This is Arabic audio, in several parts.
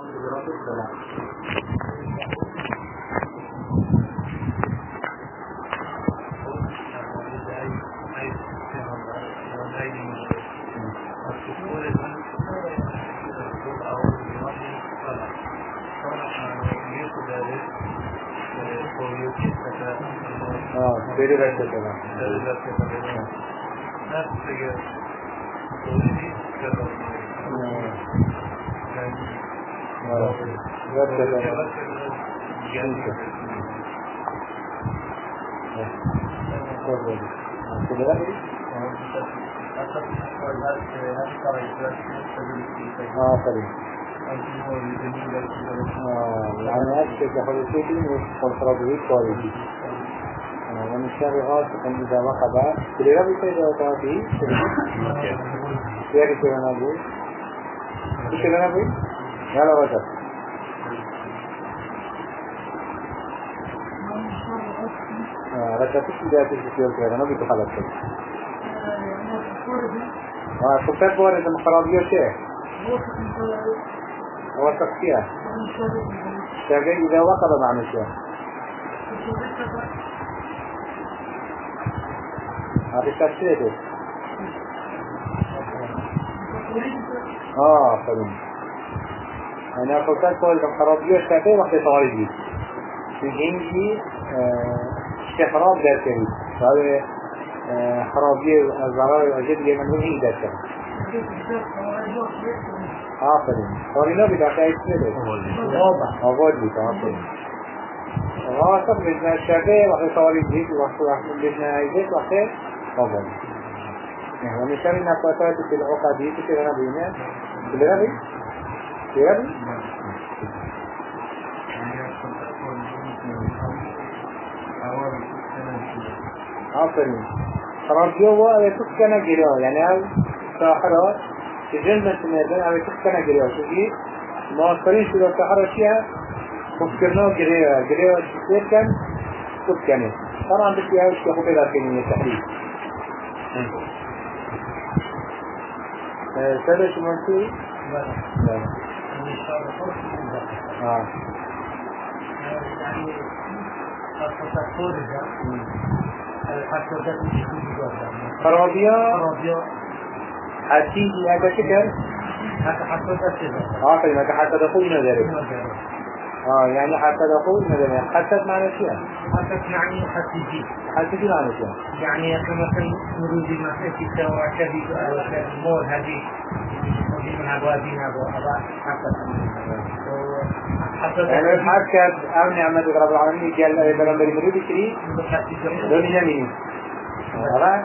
سليم يعني أكثر كحلوسيتي وكونترابيوت كواليتي ومن شر غاسق إذا وقب كل ربي سيدة وطاقه كيف كيف نقول كيف نقول يلا وجب ركبتش بداية الفيديو كده نبي تخلص كده آه كنت بقول إذا مخرابية شيء. هو تقسية شاقي إذا وقب معنى شيء هذا تفسيره آه فهمت. أنا فكرت قول كم خرابية شاكي وقت طوالي في الهنجي استخراب در كريم فهذا خرابية الزرار الأجد يمن من هي در كريم آفرین. کارینا بیدا که ایسته آباد بیت آفرین. واسط بجنا شده وقت جید وقت بجنا عیدت وقت آباد ومثال النفاتات في العقدي كده بينا كده بي بي آفرین رادیو و اوه تسکنه گیره یعنی أو ساحرات في جنة الميدان أو تسکنه گیره شدی مواصلين شده ساحرة چیه مفكرنا گیره گیره چیز کن تسکنه طبعا بسی اوش که خوب پیدا کنیم تحلیل سألة شو منتي؟ آه يعني عربية حسيد هذا شكل آه هذا حتى دخول نظري آه يعني حتى دخول نظري حتى معنى شيء حتى يعني حتى حتى معنى شيء يعني مثلا نريد مثلا في السواء كذي هذه نريد من يعني الحركة أو نعمة رب العالمين قال بلان بري مريد كري دون يمين خلاص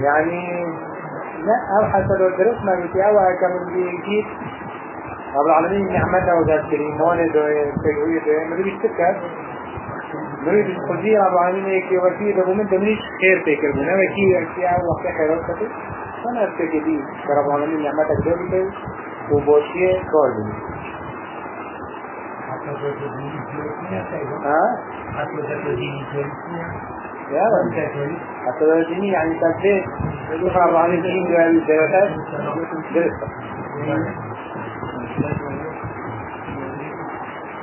يعني لا أو حتى لو درسنا بتاعه كم بيجيب رب العالمين نعمته وذات كريمونه تجويد مريد السكر مريد الخزية رب العالمين هيك وكي ده من ده منيش خير فكر بنا وكي أشياء وقت خيرات كتير فأنا أفتكر رب العالمين نعمته كده وبوشية كار بني الديني يعني تنفيذ شوف رب العالمين دين الدراسات درسة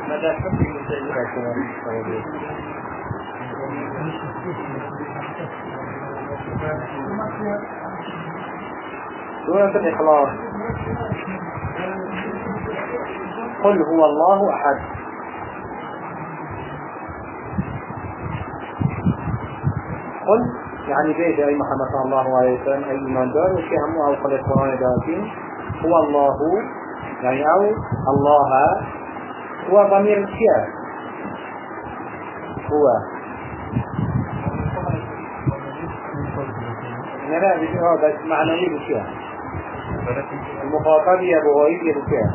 ماذا حكم سورة الإخلاص قل هو الله أحد. قل يعني بيت أي محمد صلى الله عليه وسلم أي إيمان دار وشي همو أو قل القرآن دارتين هو الله يعني أو الله هو ضمير الشيء. هو. لا لا بس بس معنوي بالشيء المخاطب يا بغايب يا بكاء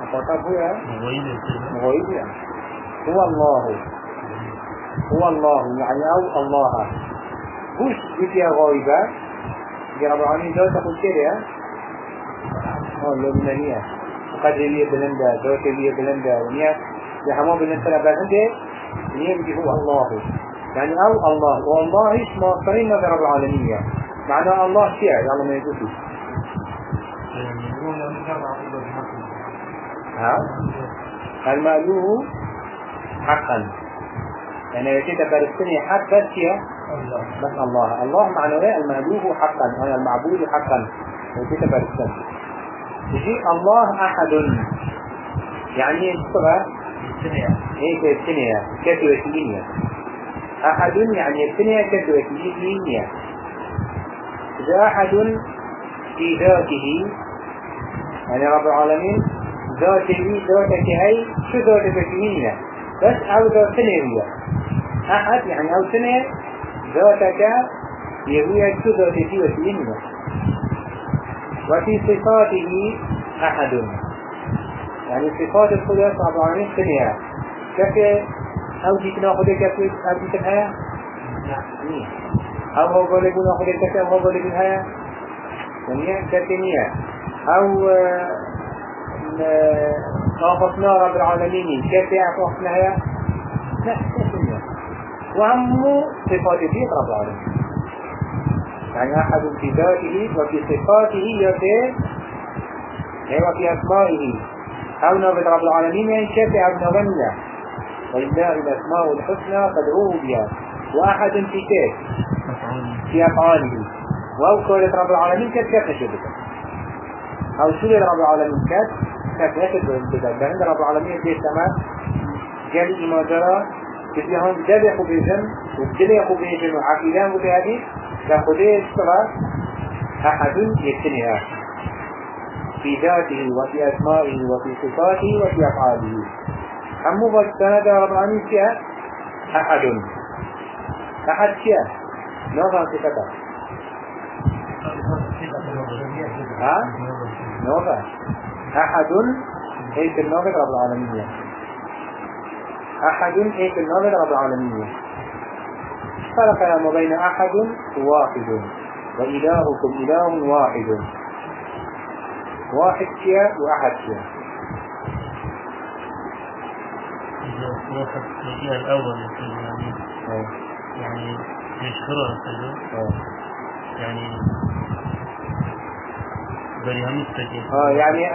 مخاطب هو مغايب يا هو الله. هو الله يعني أو الله. وش بيتي غايبة يا رب العالمين ذات تقول كده آه لبنانية. قدرية بلندا. ذاتية بلندا. ونيا. لحما بالنسبة بلندا. نيا بيجي هو الله. يعني أو الله. والله إيش ما صرينا رب العالمين. معنى الله شيء. يلا ما يقول ها؟ المألوه حقا. يعني يجي تفرستني حق هي بس الله. الله معنى المألوه حقا. أنا المعبود حقا. يجي تفرستني يجي الله أحد. يعني إيش تبع إيه الثانية كتوة أحد يعني الثانية كتوة إذا أحد في ذاته يعني رب العالمين ذاته ذاتك هي شو ذاتك هي بس أو ذات هي أحد يعني أو سنة ذاتك شو ذاتك هي وفي صفاته أحد يعني صفات الخدا رب العالمين سنة كيف أو ديك ناخده كيف أو نعم أو هو قول يقول الكتاب أو هو قول يقول هيا يعني كتنية أو خافصنا رب العالمين كيف يعطونا هيا لا وهم صفات فيه رب العالمين. يعني أحد في ذاته وفي صفاته يتي وفي أسمائه. أو نبت رب العالمين كيف يعبنا ولله الأسماء الحسنى فادعوه بها وأحد في كيف في أفعاله. وأو قولة رب العالمين كيف كيف أو سورة رب العالمين كيف كيف عند رب العالمين في السماء. قال إما جرى كتي هون دب يخو بيجن ودل يخو بيجن وعقيدان وتهدي كخده اشتغى أحد يكتنها في ذاته وفي أسمائه وفي صفاته وفي أفعاله. همو بستند رب العالمين فيها أحد أحد فيها نوفا صفته ها؟ نوفا أحد هيك النوفا رب العالمين أحد هيك النوفا رب العالمين. فرق ما بين أحد وواحد وإلهكم إله واحد. واحد فيها وأحد فيها واحد الأول يعني يعني يشكره يعني بريها مستجد آه يعني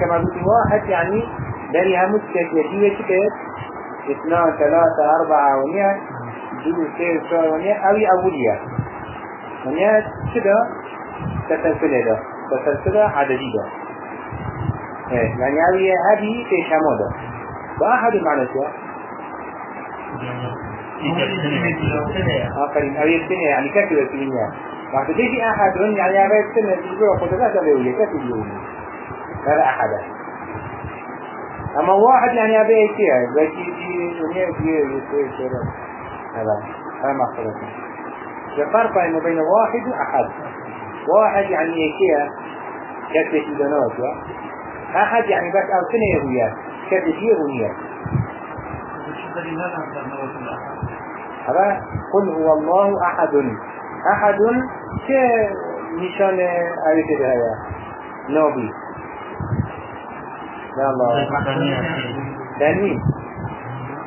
كما قلت واحد يعني بريها مستجد هي كتاب اثنان ثلاثة أربعة ونيا دو سير شوي ونيا أوي أولية. ونيا كده تسلسلة ده. تسلسلة عددية. ده إيه يعني أوي هذه في شمودة. معنى شو آخرين. أو السنة يعني كثير السنة؟ بعد تيجي أحد يعني أبي السنة تجيبه خدها تبيه كثير يومي هذا أحد. أما واحد يعني أبي إيشيا بس يجي يومي يجي يصير هذا هذا ما خلصنا الفرق بين بين واحد وأحد. واحد يعني إيشيا كثير يدنوت أحد يعني بس سنة يهويات كثير يهويات هذا قل هو الله أحد. أحد كنشان آية هيا نوبي. يا الله. تنوين.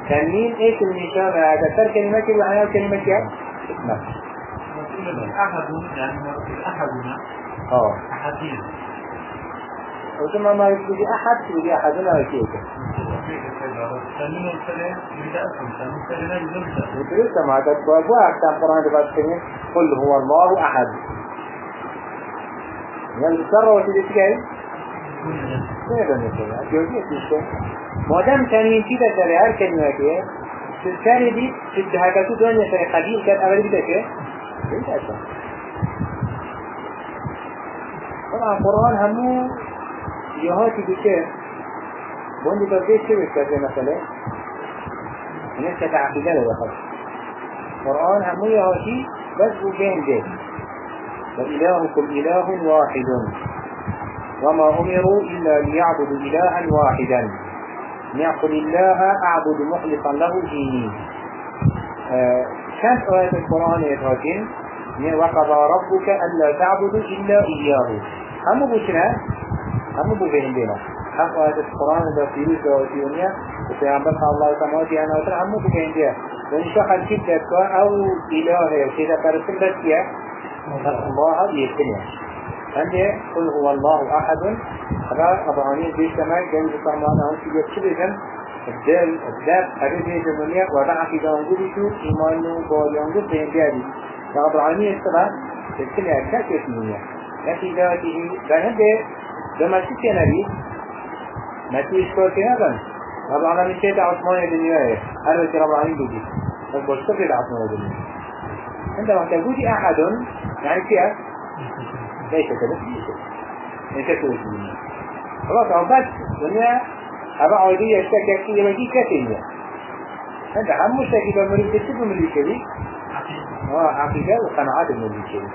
تنوين إيش هذا تر كلمة وحنا كلمة كي اسمع أحد يعني أحدنا آه. أحدين وثم ما يقول أحد يقول أحدنا وكيف وتريد ما تتبع وأحسن قرآن تبقى قل هو الله أحد. يعني الشر وتدي تجاي كيف نسوي جوزية تشتغل ما دام تاني كده ترى هر كلمة كده تاني دي تدهكتو دنيا ترى خبير كان أولي بدك إيه أصلا طبعا القرآن همو يهاتي بكيف بوندي توجيه شو بكذا مثلا؟ الناس كتعقيدة له دخل القرآن همو يهاتي بس وبين جيد وإلهكم إله واحد وما أمروا إلا ليعبدوا إلها واحدا. يقول الله أعبد مخلصا له ديني. آه كانت آية القرآن يتراجم وقضى ربك ألا تعبدوا إلا إياه. هم بشنا هم بفهم بنا هم آية القرآن دا فيروز دا وفيونيا وفي عمبر الله سماواتي أنا وطر هم بفهم بنا وإن شاء الله كده أو إله وكذا فرسل بس الله يتنع عندي قل هو الله أحد هذا أبعاني بيش كمان جاي بسرمان هم في يبشبهم الدل الدل هذه هي جمالية وضع في دانجوري شو إيمانه باليانجور بين جاري رب العالمين السبب تتكلم أكثر كثيرية لكن ذاته بهنده لما تكي نبي ما تيشكر كنابا رب العالمين كيت عثمان الدنيا هل رب العالمين بودي بس بشتغل عثمان الدنيا عندما تقولي أحد يعني كيف ليس كذا. ليس كذا. خلاص بس دنيا أبا عودية اشتكى كي يمجي كثيرية أنت هم مشتكي بمريد تسيب من الكبير آه وقناعات من الكبير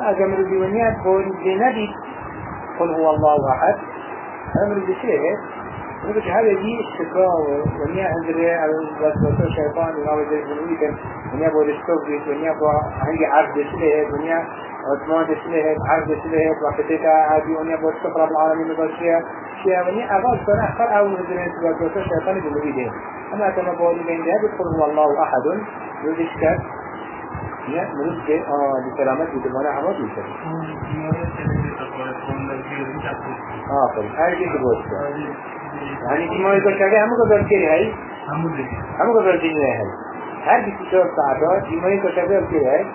أنا أجمل الدنيا بقول لنبي. قل هو الله أحد. أنا من نقول هذا دي استقاء ونيا عندنا الوسوسة الشيطان ذلك من ويكن ونيا بود استوفيت ونيا بو عندي عرض سله ونيا عثمان سله عرض سله وقتها عادي ونيا بود سفر العالمين بشيء شيء. ونيا أغاز أخر أول من الوسوسة الشيطان بالمريدين أما كما بقول بين ذهب يدخل هو الله أحد. كذا يا كه آه لسلامة بدمانة عمود آه طيب. هاي كيف تقول يعني دي ما يقول شغله هم قدر كده هاي؟ هم قدر كده هاي. هر كسی شور ساعتات دي ما يقول هاي.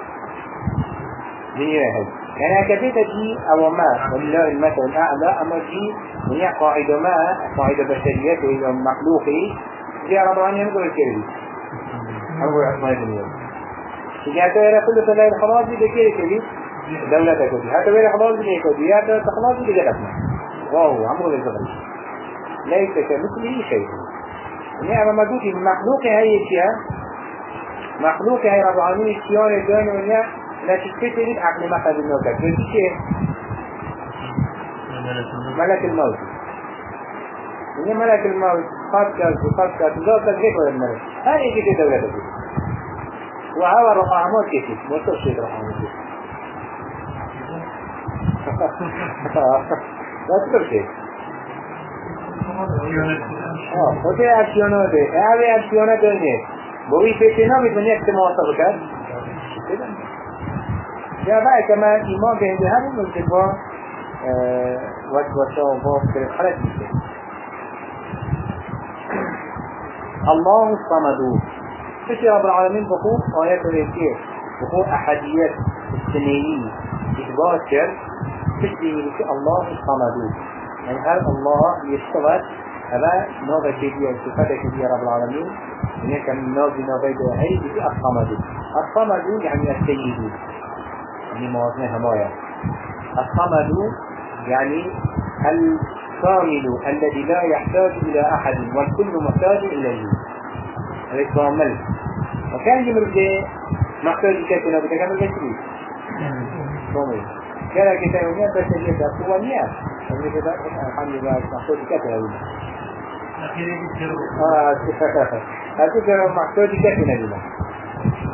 دنيا هاي. يعني أكبيت دي أو ما ولله المثل الأعلى أما دي هي قاعدة ما قاعدة بشرية إذا مخلوقي دي رب العالمين هم قدر كده هم قدر ما الدنيا إذا ترى كل سلاح الخلاص دي كده دولة كده هذا غير خلاص دي كده هذا خلاص دي كده واو عمرو الزغري ليس كمثله شيء. نعم ما دوتي مخلوق هاي الشيء مخلوق هاي رب العالمين الشيان الدين ونيا لا تتكتل عقل ما خذ النوكة في شيء. ملك الموت. إن ملك الموت قد كاس وقد كاس وقد ذيك ولا الملك هاي يجي دولة كده وهو الرحمات كيف؟ موتو شيء الرحمات كيف؟ لا تقول شيء آه وده اكشناته اوه اكشناته نه بوی پیچه نامی من یک تماسه بکرد یا بعد کما ایمان به هده همون ملکه با وقت وشا و با فکر خلق میشه الله صمدو فشي رب العالمين بخو آيات الرئيسية بخو أحديات السنينية إثبات كر فشي الله صمدو يعني هل الله يشتغل. هذا نوبة كبيرة صفة كبيرة رب العالمين. يعني كان نوبة نوبة هي دي الصمد الصمد يعني السيد يعني موازنة هماية الصمد يعني الكامل الذي لا يحتاج إلى أحد والكل محتاج إليه. هذا كامل وكان به محتاج كتنا بتكمل بشري كامل كان كتاب يوميا بشرية أقوى آه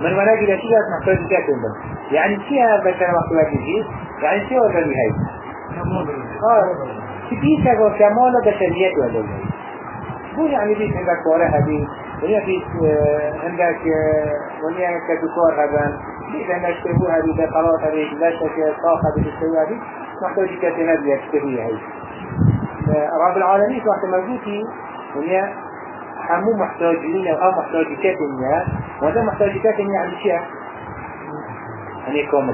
من مناجي لشيء محتاج كتنا يعني شيء بشر محتاج جديد يعني شيء ولا نهاية آه بيت أقول كمال بشرية ولا نهاية مو يعني بيت عندك كورة هذه ولا بيت عندك ولا كدكور هذا بيت عندك تبو هذه بقرات هذه لا شك طاقة بتسوي هذه محتاج كتنا بيشتري هذه رب العالمين وقت موجودي ولا همو محتاجين أو محتاج كتنا وهذا محتاج كتنا يعني شيء؟ يعني كامل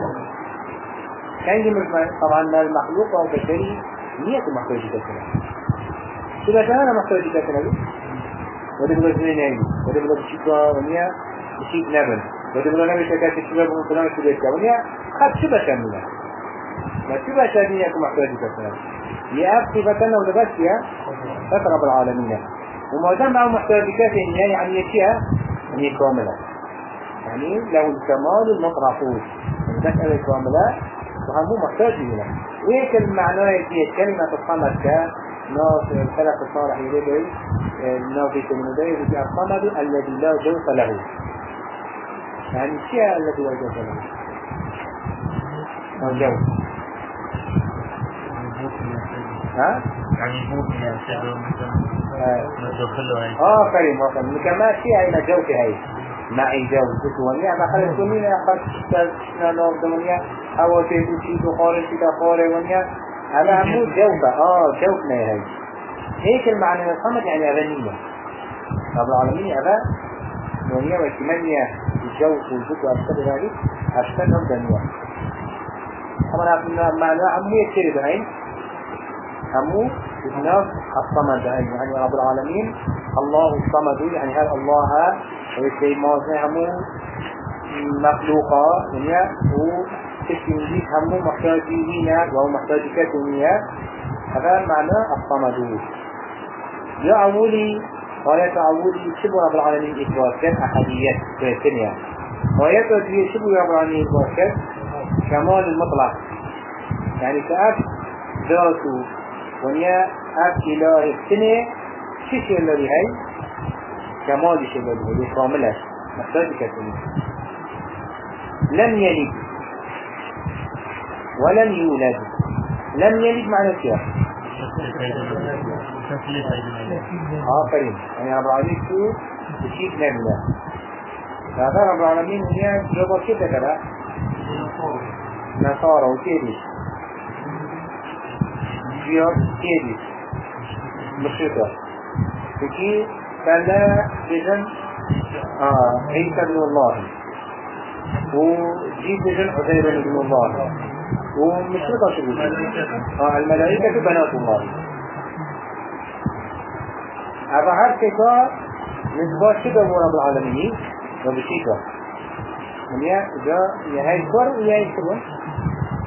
كان طبعا المخلوق أو بشري نية محتاج كتنا كان أنا محتاج كتنا وده بلا زمين عندي وده بلا بشيكا ونيا. بشيك نبن وده نبي شكا تشبه بمن فلان شبه ونيا خد شبه كاملة ما شبه شامية محتاج كتنا يأب صفتنا وده بس يا رب العالمين. وما دام معه محتاجات يعني؟ عن يشيها يعني كاملة. يعني له الكمال المطرحون المسألة كاملة. وهمو محتاج لنا وهيك المعنى هي كلمة كا ناس الخلق الصالح يلدي ناس يتمنى يجي الصمد الذي لا جوف له. يعني الشيء الذي لا جوف له. أو جوف. ها؟ يعني ممكن يعتبر مثلا مدخله هاي. آه كريم وصل كما شيء هاي جوف هاي. معي جو بتوانيا ما خلت كلنا شنا نور دنيا أو تيجي تخارج شيء تخارج ونيا هذا همو جوفة آه جوفنا هاي هيك المعنى الصمد يعني أغنية رب العالمين أبا دنيا وكمانية الجوف والجوف وأشتر ذلك أشتر نور دنيا. طبعا معنى همو يكتير دعين همو الناس الصمد يعني رب العالمين الله الصمد يعني هذا؟ الله ويكي مازن همو مخلوقا يعني و تشتنجيز همو محتاجين وهو محتاج هذا معنى الصمد يا أولي آيات أولي شبه رب العالمين كان أحدية في الدنيا آيات أولي شبه رب العالمين كان كمال المطلق. يعني كأف ذاته. ونيا أف إله السنة شيء الذي هي كمال الذي هي كاملة محتاج كتنية لم يلد. ولم يولد. لم يلد معنى كيف آه كريم يعني رب العالمين شو؟ تشيك رب العالمين هي كده كده نصارى وكيدي. جيوب تكي كلا بجن آه عيسى بن الله. بن الله. ومشركة شو آه الملائكة بنات الله. هذا هر كتا نسبات شده مو رب العالمين وبشيكا ونيا جا يهي كور ويهي كرون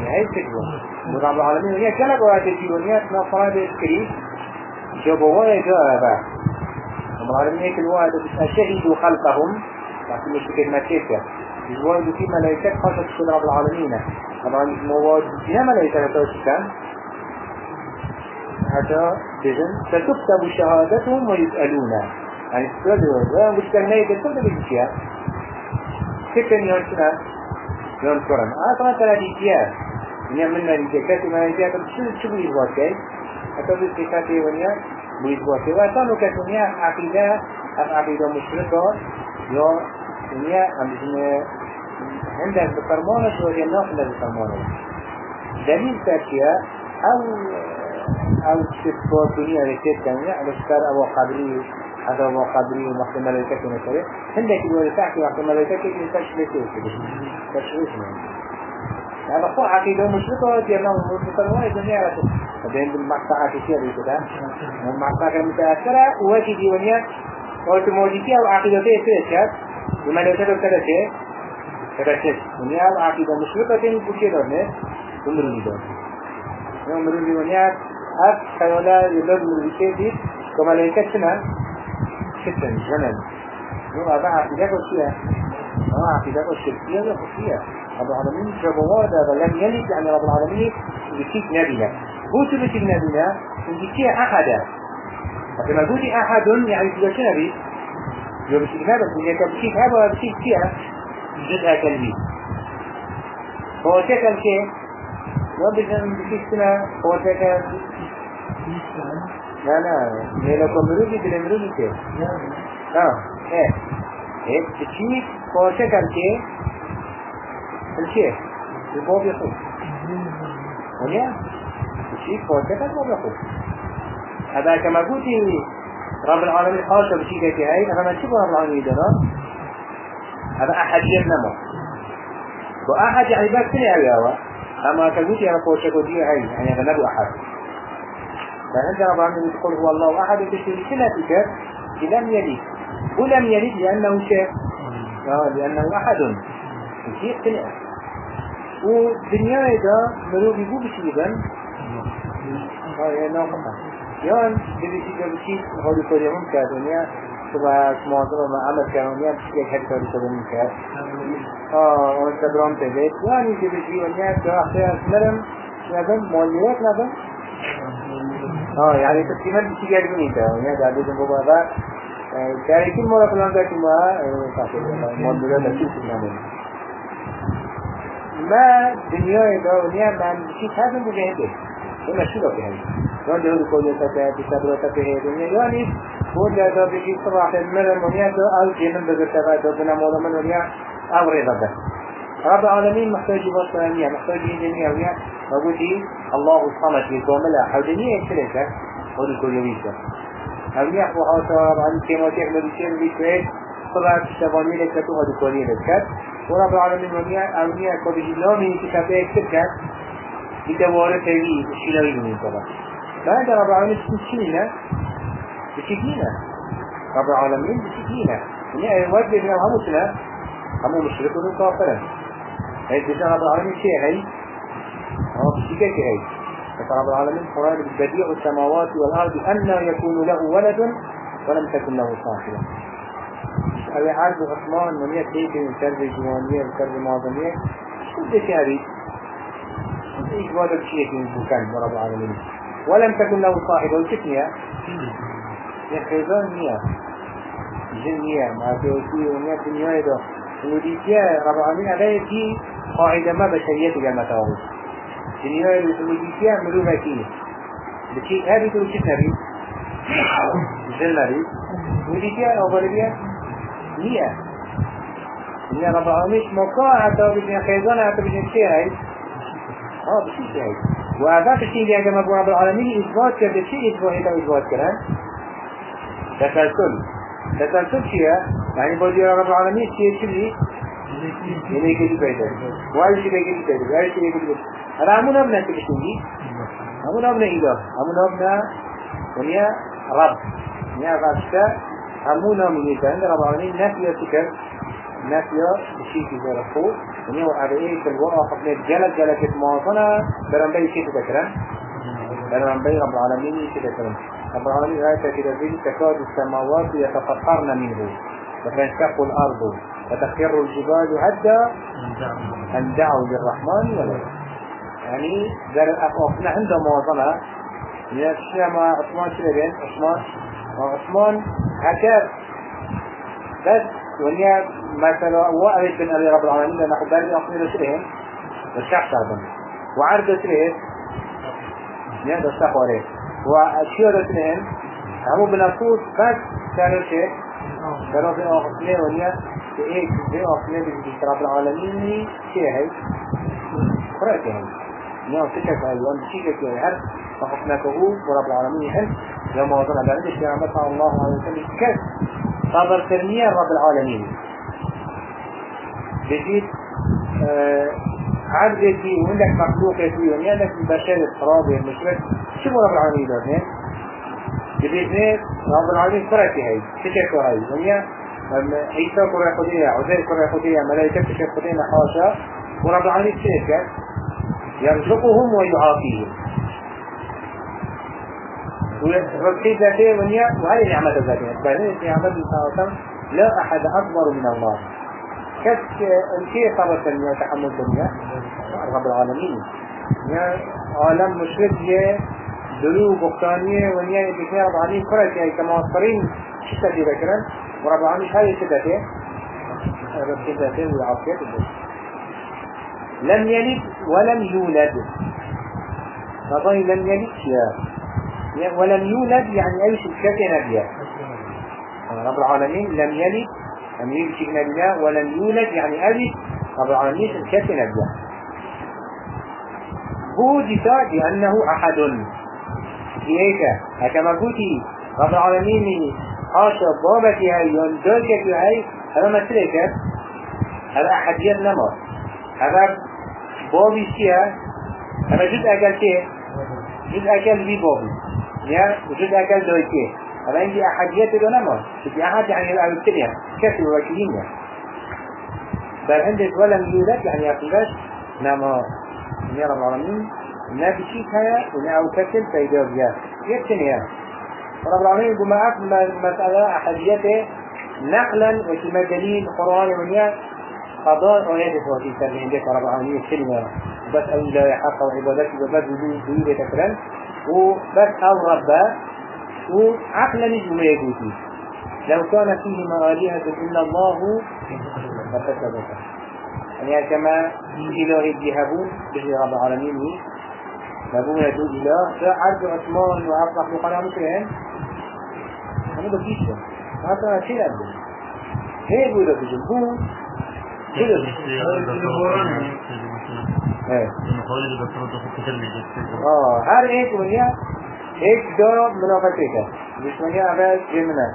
يهي كرون رب العالمين ونيا كلا قوات في ونيا نصرا بإسكري جو بوايا جا هذا رب العالمين هيك الواحد أشهدوا خلقهم. لكن مش كلمة كيفية. الواحد في ملائكة خاصة في رب العالمين. طبعا مواد فيها ملائكة توشكا حتى بجن ستكتب شهادتهم ويسألون. يعني كان نايد تكتب كتن ينشنا ينشرن أصلا ترى ديكيا من من ما يجي طب شو شو بيزوات كي حتى بالكتاب ونيا بيزوات كي وأصلا كتنيا عقيدة عقيدة مشركة. يا عم بيجي عندك الناس اللي بفرمانة دليل تأشياء أو أو تشبه الدنيا لكيت كامية على شكار أبو قبري هذا أبو قبري ومحت ملائكة ونسوي. عندك يقول تحكي كي تشبه كيف تشبه هذا خو عقيدة مشركة ديالنا ومسلمون الدنيا على كده فبين بالمقطع كثير كده المقطع المتأثرة وواجه ديوانيا وتموجيتي أو عقيدتي فيها وملائكة كده شيء. شيء ونيا عقيدة مشركة كل شيء دارنا ومروني دارنا يوم مروني ونيا هر خيالا يلد من الكيدي كملائكة شنا شتن جنن يوم هذا عقيدة وشيء هذا عقيدة وشركية وخفية رب العالمين جبوات هذا لم يلد يعني رب العالمين بكيك نبينا هو تبكيك نبينا بكيك أحدا فكما قلت أحد يعني تبكيك نبي يوم بكيك نبي بكيك هذا بكيك فيها جزء كلمي هو شيء يوم بكيك سنة هو شكل لا لا. ميلكم مروجي دل مروجي كيف آه إيه. إيه بكيك هو شكل شيء. الشيء الباب يخوف ونيا الشيء هو شكل الباب يخوف هذا كما قلت رب العالمين خاصة بشيء كي هاي هذا ما شبه رب العالمين دنا هذا أحد ينمو وأحد يعني بس سنة هوا أما كقولت أنا قوة شكودية هاي يعني هذا نبو أحد. فعند رب العالمين يقول هو الله أحد سنة تكر لم يلد. ولم يلد لأنه شيء. لأنه أحد. شيء سنة ودنيا إذا مرو بيبو بشيئا آه يعني ناقصة يان بيجي بيجي هذا كل يوم كدنيا. تبقى معظم عمل كانونيات تشكيك هكتر يسبون كات آه وانت برام تبيت واني تبجي ونيات كأخير نرم نبن موليات نبن آه يعني تقريبا بشي بني تا ونيات عدد مبابا كاري كل مرة فلان ذاك ما موليات نشوف نعمل ما دنيا دا ونيا من شيء هذا بجهده ولا شو لو بهاي وان ده كل تتا بهاي دنيا يعني بقول لا ده بيجي صباح المرة ونيا أو جنن بزر تبع ده بنا مولا من ونيا أو رضا رب العالمين محتاج ونيا محتاج دنيا ونيا موجودي الله الصمد يكمل حواليني كلها هو كل يوم هم يحبوا حاصر عن كما تعمل شيء بيكويت طبعا الشبانية لك تتوها دكولية لك ورب العالمين ونيا أمنيا كبجي لامي كتابة يكتب يدوار تيجي الشلاوي من طبعا فهذا رب العالمين بسكينة بسكينة رب العالمين بسكينة يعني وجه من هم سنة هم مشركون كافرا هاي بجاء رب العالمين شيء هاي هو بسكينة هاي فرب العالمين قرآن بديع السماوات والأرض أن يكون له ولد ولم تكن له صاحبة أبي عارف عثمان من يتيك من سرد جوانية وسرد معظمية شو بدك هذه إيش وادك شيء من بكان رب العالمين ولم تكن له صاحبة وشتنيا يا خيزان نيا جن نيا ما تيوتي ونيا دنيا يدو وديتيا رب العالمين عليه في قاعدة ما بشريتك المتاوز دنيا يدو وديتيا ملومة كيه بشي هذه تو شتنا ريد جن ريد وديتيا أو بلديا نية نية رب العالمين مكان حتى بجن خيزان حتى بجن شيء آه بشي شيء وهذا الشيء اللي أبو رب العالمين إثبات كرد شيء إثبات إذا إثبات كرد تسلسل. تسلسل شيء يعني بودي رب العالمين شيء شيء يعني يجي بيته وهذا شيء يجي بيته وهذا شيء يجي بيته هذا أمونا من تكشفني أمونا من إله أمونا من ونيا رب. ربك أمونا من إله عند رب العالمين نفي سكر نفي الشيء في ذا الفوق ونيا وعليه الوقت قبل جلد جلد مواطنة برنبي شيء تذكرن برنبي رب العالمين شيء تذكرن العالمين آية ذي تكاد السماوات يتفطرن منه. وتنشق الأرض وتخر الجبال هدا أن دعوا للرحمن ولدا يعني ذر أفنا عنده مواطنة. من الشيء مع عثمان شلبين عثمان. وعثمان هكذا بس ونيا مثلا وقفت بن أبي رب العالمين. لأن بالي أخذ سرهم الشخص هذا وعرض سرهم نيا دستخ عليه وأشياء سرهم همو بنفوس بس كانوا شيء كانوا في أخذنا ونيا في إيه؟ في أخذنا بجد رب العالمين شيء هاي قرأت هاي نيا سكت هاي وأن شيء كده هر فحكنا كهو ورب العالمين. هل يوم وضعنا بعد يا مثلا الله عليه وسلم. كيف؟ صبر ترمية رب العالمين. آه عبدتي وعندك مخلوقتي وعندك بشر الترابي المشرك شو رب العالمين ده جبريل رب العالمين فرقي هاي تشكو هاي ونيا عيسى كرة خدية عزير كرة خدية ملائكة تشكو خدية حاشا ورب العالمين تشكو يرزقهم ويعافيهم ورزقي ذاتي ونيا وهذه نعمة ذاتية فهذه نعمة لا أحد أكبر من الله. كيف كيف صبر الدنيا وتحمل الدنيا؟ رب العالمين. يا عالم مشرك يا دلو بختانية ونيا بكنا رب العالمين كرة يعني كما أصفرين شتى دي بكرا ورب العالمين هاي شتى رزقي ذاتي وعافية لم يلد ولم يولد. نظري لم يلد يا. ولم يولد يعني أي شيء نبيا. رب العالمين لم يلد لم شيء نبيا ولم يولد يعني أبي رب العالمين شيء نبيا هو دفاع بأنه أحد. هيك كما قلت رب العالمين حاشا بابك هاي يندرك هاي هذا مسلك هذا أحدية نمر هذا بابي شيء هذا جزء أكل شيء جزء أكل بي بابي. يا وجود أكل دويتي. هذا عندي أحدية دو نمر. في أحد يعني الأول كلها كيف الوكيلين بل عندك ولم يولد يعني يقولش نما رب العالمين. هيا ولا أو كتل فيدا بيا. يكتن يا رب العالمين يقول ما مسألة أحديته نقلا وكما دليل قرآن ونيا قضاء آيات فاتي سر عندك رب العالمين كلمة بس أن لا يحق وعبادتك وبس وجود وجود تكرم وبس أو ربا وعقلا نجم يقولي لو كان فيهما آلهة إلا الله لفسدتا يعني كما إله يجهبون به رب العالمين مبون يدو إله فعرض عثمان وعرض مخلوقنا مثلهم أنا بكيش هذا شيء أبدا هي بولا بجنبون آه هر ایک ونیا ایک دو منافقه دشمنی اول جمنه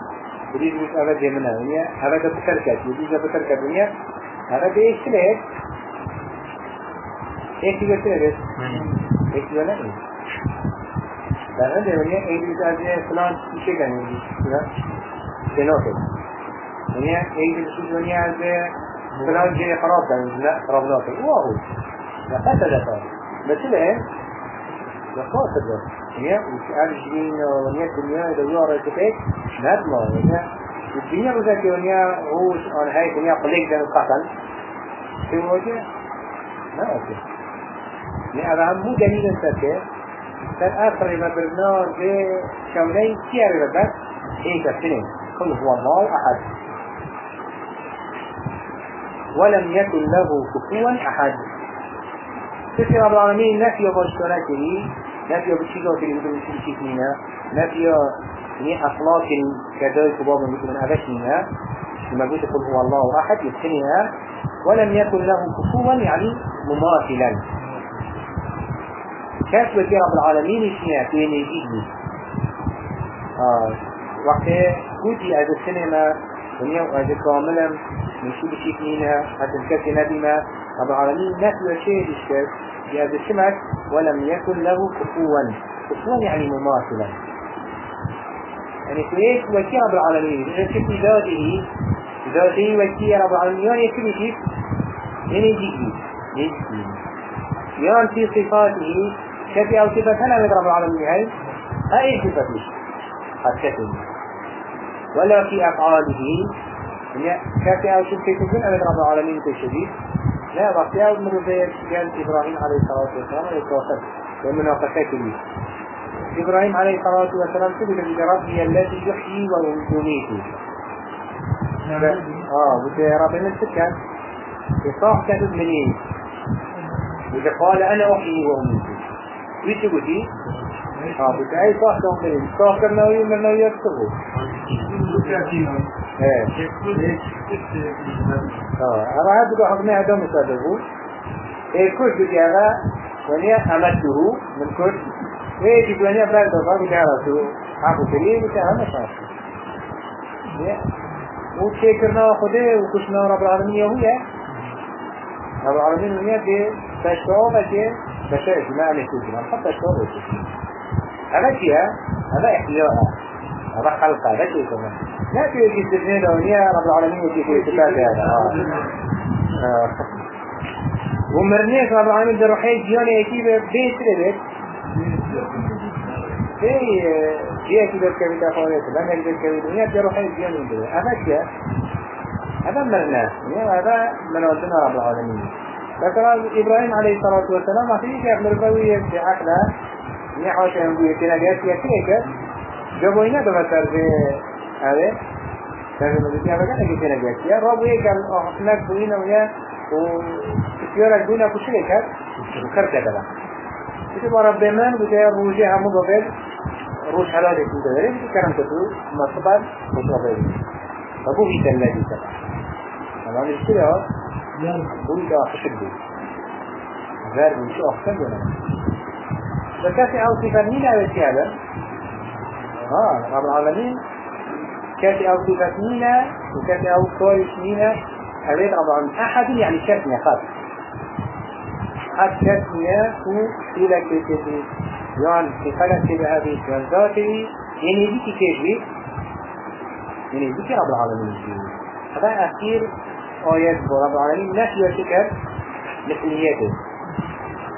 بریز بس اول جمنه ونیا اول دو پتر کرد بریز دو پتر کرد ونیا اول دو ایک چله ایک دیگر چله بس ایک دیگر نه. در هنده ونیا ایک دیگر از فلان چه کنی جنو کرد ونیا ایک دیگر ونیا از فلان جاي خراب ده لا خراب واو. لا فسد ده بس لا لا فاسد الدنيا إذا الدنيا هو أنا هاي الدنيا قليل ده القتل في وجه ما يعني هذا مو دليل انت كان آخر ما في شمالين كيار بس إيه كسنين قل هو الله أحد ولم يكن له كفوا أحد سيدي رب العالمين نفي باشتراكه نفي بشيكه اللي بدون شيء فينا نفي ني أخلاق كذلك بابا مثل من أبشنها لما قلت قل هو الله أحد يبتنها ولم يكن له كفوا يعني مماثلا كيف بدي رب العالمين فيها في نجيبني آه وقت قلت هذا السينما ونيا وهذا كاملا من شو بشيك مينها حتى الكتي نبينا رب العالمين نفي شيء الشيء بهذا السمك ولم يكن له كفوا. كفوا يعني مماثلا. يعني كيف وكي رب العالمين. إذا شفت ذاته ذاته وكي رب العالمين. يعني كل شيء يعني يجي. يجي. يعني في صفاته كفي أو صفة أنا رب العالمين. هاي هاي صفته حتى ولا في أفعاله. هي كافي أو شو تكون أمد رب العالمين. تشديد لا وقتها من زي قال إبراهيم عليه الصلاة والسلام يتوسط ومناقشات لي إبراهيم عليه الصلاة والسلام تقول ربي الذي يحيي ويميت. آه وده ربنا السكن يصاح كتب منين؟ وإذا قال أنا أحيي وأميت. ويش تقولي آه صاح كم منين صاح كرناوي من نوي يكتبه اما هاد بقى حكمي هذا مصادفه إيه كل هذا ونيا عملته من كل إيه دي ونيا بعد بدي عرفته عفو كريم بتاع ما شاء وشيء كرنا خده وكشنا رب العالمين هو رب العالمين تشتغل بشيء بشيء ما عليه كذا حتى تشتغل شيء هذا احتياء هذا خلقة شيء كمان. لا في يجي الدنيا دونيا رب العالمين يجي في صفات هذا آه. ومرنيك رب العالمين ده روحي جياني يجيب بيت لبيت في جيه كده كبيرة فوقيت لما يجي كبيرة دنيا ده روحي جياني كده هذا مرنا هذا من ودنا رب العالمين. فكرة إبراهيم عليه الصلاة والسلام ما فيه كيف مرقوية في عقله يحوش ينبوي تنجات يكيك جابوينا بمثل في هذا كان المدرسين هذا كان يجي تنجات يا رب يقال أحسنك بوينا ويا وكثيرا بوينا كشريكات وكرت هذا كتب رب من بتاع روجي هم قبل روش حلال يكون تدري كلام تقول ما صبر وصبر فبو في تلاجي تبع أنا مش كده بقول ده حشد غير من شو أحسن ولا فكافي أو صفة مين على الكلام ها رب العالمين. كافي أو صفة مين وكافي أو كويس مين أريد طبعا أحد يعني كافية خاص حد كافية إلى كتبه يعني في خلق بهذه الذاتي يعني ذيك كيف يعني ذيك رب العالمين. هذا أخير آيات رب العالمين. نفي وشكر مثلياته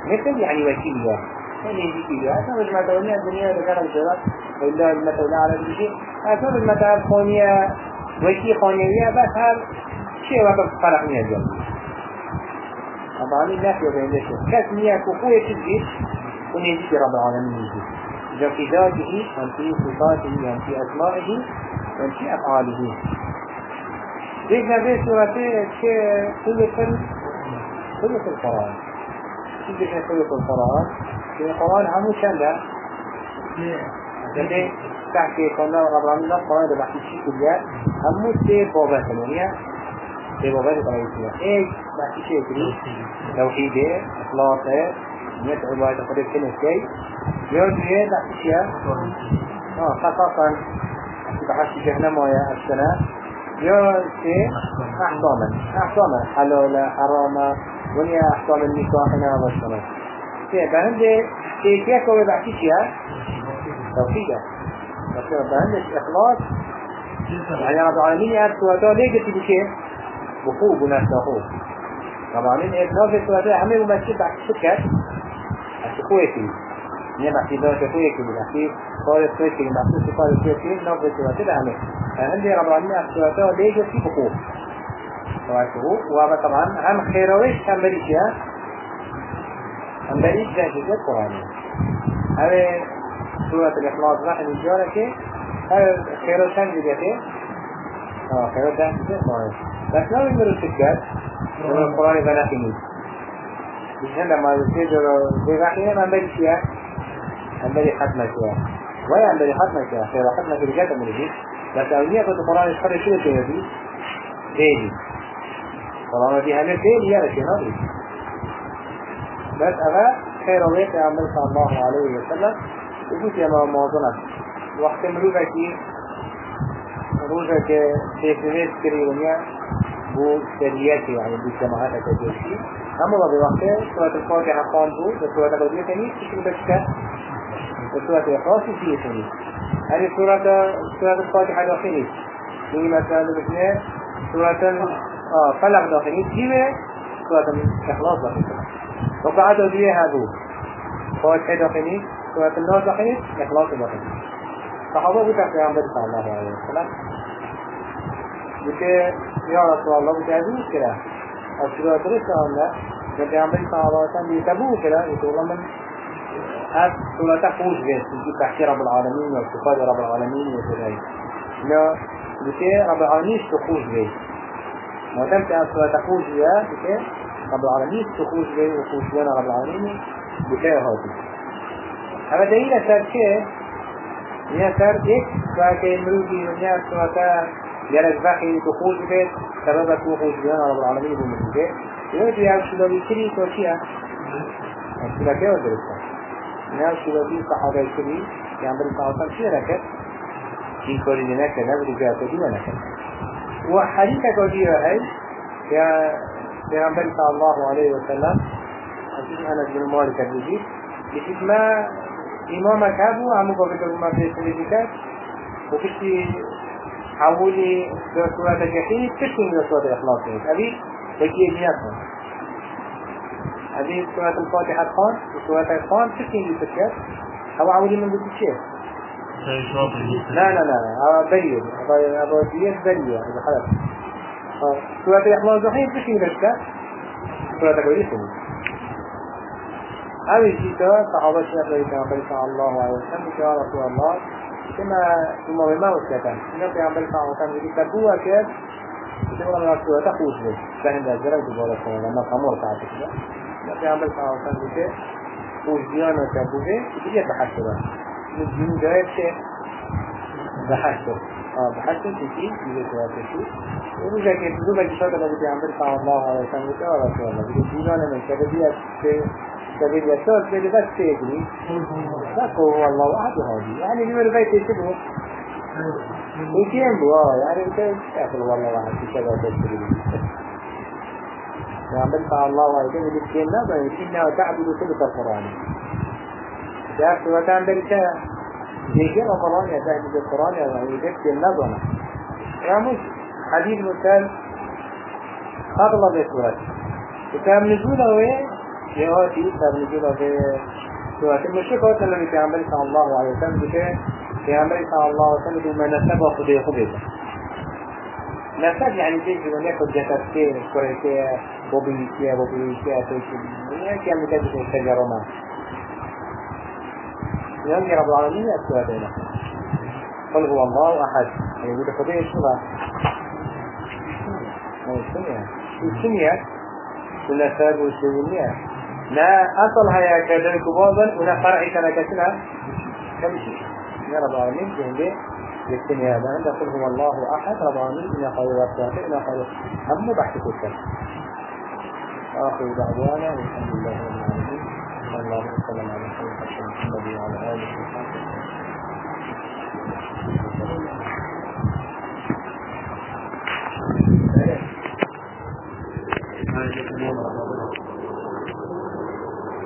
مثل يعني وكيلية نيجي كده أنا مش متولي الدنيا ذكر الجرا وإلا المتولى على كل شيء مش متولى خونية وشي خونية بس هل شيء وقت فرق نية جل طبعا الناس يبين ليش كاس نية كوكوية تجيب ونيجي رب العالمين يجي. إذا في ذاته وفي صفاته وفي أسمائه وفي أفعاله. ذكر في سورة كل كل القرآن. كل كل القرآن. في القرآن عمو شندا jadi تحكي قلنا رب العالمين القرآن ده بحكي شيء كلها عمو سي بابا ثمانية سي بابا ثمانية إيه بحكي شيء كلي توحيده اخلاصه نيت عبادة قدر كل شيء. يوم إيه بحكي شيء. آه خاصة بحكي جهنم ويا السنة. يا شيء أحكاما أحكاما حلال حرام. ونيا أحكام النكاح هنا والصلاة شيء بهندي شيء كيف هو بحكي شيء توحيدا بس بهندي إخلاص يعني رب العالمين أرد سواتا ليه قلت بشيء بخوب ونفسه طبعا إن إبناء سواتا همه ممثل بحكي شكر بحكي خويتي نه بحكي ذات خويتي بحكي قارب خويتي بحكي قارب خويتي نفس سواتا ده همه عندي رب العالمين أخواتها ليجو في حقوق طبعا حقوق وهذا طبعا هم خيرويش هم بريشيا هم بريش ذا جزء قرآني هذا سورة الإخلاص نجارة كي هذا خيروش هم جزء آه هم جزء قرآني بس لو يمروا الشكات من القرآن بناخيني مش هذا ما يسيجوا زي هم بريشيا هم بري ختمة شوية ويا هم بري ختمة شوية خيرو ختمة في رجال من بس أولياء في القرآن الشرعي شو تيجي؟ تيجي القرآن دي يا رجال نبي بس أبا خير ويك عمل صلى الله عليه وسلم. يقول يا موضوعنا وقت مروجة كي مروجة كي تيجي كري ونيا بو سريات يعني بو جماعات كجوشي أما بوقت سورة الفاتحة قام بو سورة القدير تاني تشوف بشكل سورة الإخلاص فيه تاني هذه سورة سورة الفاتحة داخلي هي مثلا مثل سورة آه فلق داخلي جيبه سورة الإخلاص داخلي وبعد ذي هذا فاتحة داخلي سورة الناس داخلي إخلاص داخلي صحابة بتاع پیامبر صلى الله عليه وسلم بك يا رسول الله بتعزوز كده أشرا درست أنا پیامبر صلى الله عليه وسلم كده يقول من هذا سورة تحوش بيت تجي تحكي رب العالمين وصفات رب العالمين وكذا لا بكي رب العالمين بيت ما كان سورة تحوش بيا بكي رب العالمين تخوش بيت وخوش بينا رب العالمين بكي هاتي هذا دليل أسر كي هي سر إك فاكي مروجي ونيا سورة جلس بخي تخوش بيت سبب تخوش بينا رب العالمين بمجيبه يوجد يعب شلو بيكري توشيا أسئلة كي ودرسة ناس شبابي صحابة كري يعني بالقاطع شيء لك في كل لك نبي جاء تدي لك وحديثة كثيرة هاي. يا پیغمبر صلى الله عليه وسلم. أسيس أنا بن مالك الرجيب يسيس ما إمامك هبو عمو قبل قبل ما في سنجيكات وكشتي حولي بسورة الجحيم تشكي من سورة الإخلاص أبي بكي ابنياتهم هذه سورة الفاتحة خان وسورة الخان تكين لي تكيات أو عودي من الشيخ. لا لا لا بريد أبو ديات بريد هذا خلاص. سورة الإخلاص تكين لي تكيات سورة الكويس هذه الشيطة صحابة الشيخ صلى الله عليه وسلم. يا رسول الله. كما ثم بما في عمل صلى الله عليه وسلم يكتبوها كيف؟ يقول الله سورة تخوش به فهند الزرق بقول لما قمر تعطي كده عمل صلى الله عليه وسلم بشه وجديان وكبوه بيجي بحثه من شيء بحثه آه بحثه تيجي يجي تواتشي ورجع كده دوبا جشات اللي في عمل صلى الله عليه وسلم بشه يا رسول الله جيران من كده بيجي سبيل يسار بيجي بس تيجي لكن والله واحد هذه يعني من البيت يشبه وكيم بوا يعني انت اخر والله واحد في كذا تشتري وعمل الله عليه وسلم يقول نظر إنها تعبد ثلث القرآن جاء سورتان بركة يجي القرآن يا تعبد القرآن يا يجي النظر يا مش حديث مثال أغلب سورة كتاب نزوله هو يهاتي كتاب نزوله في سورة المشرك الذي في عمل صلى الله عليه وسلم بشيء في عمل صلى الله عليه وسلم ما نسب خذي خذي نسب يعني من ياخذ جسدتين كوريتيا بوبيتيا بوبيتيا تيشي يعني كان متجه الشجرة ما يعني رب العالمين أسوأ بينه قل هو الله أحد. يقول خذي شو لا ما يسميه يسميه ونسب وسميه لا أصل هيا كذلك بابا ولا فرعي كان كتنا كم شيء؟ يا رب العالمين جهده يكتني هذا عند قل هو الله أحد رب العالمين إنا خير واتفاق إنا خير هم بحث كتن آخر دعوانا والحمد لله رب العالمين. الله وسلم على خير محمد وعلى اله وصحبه وسلم.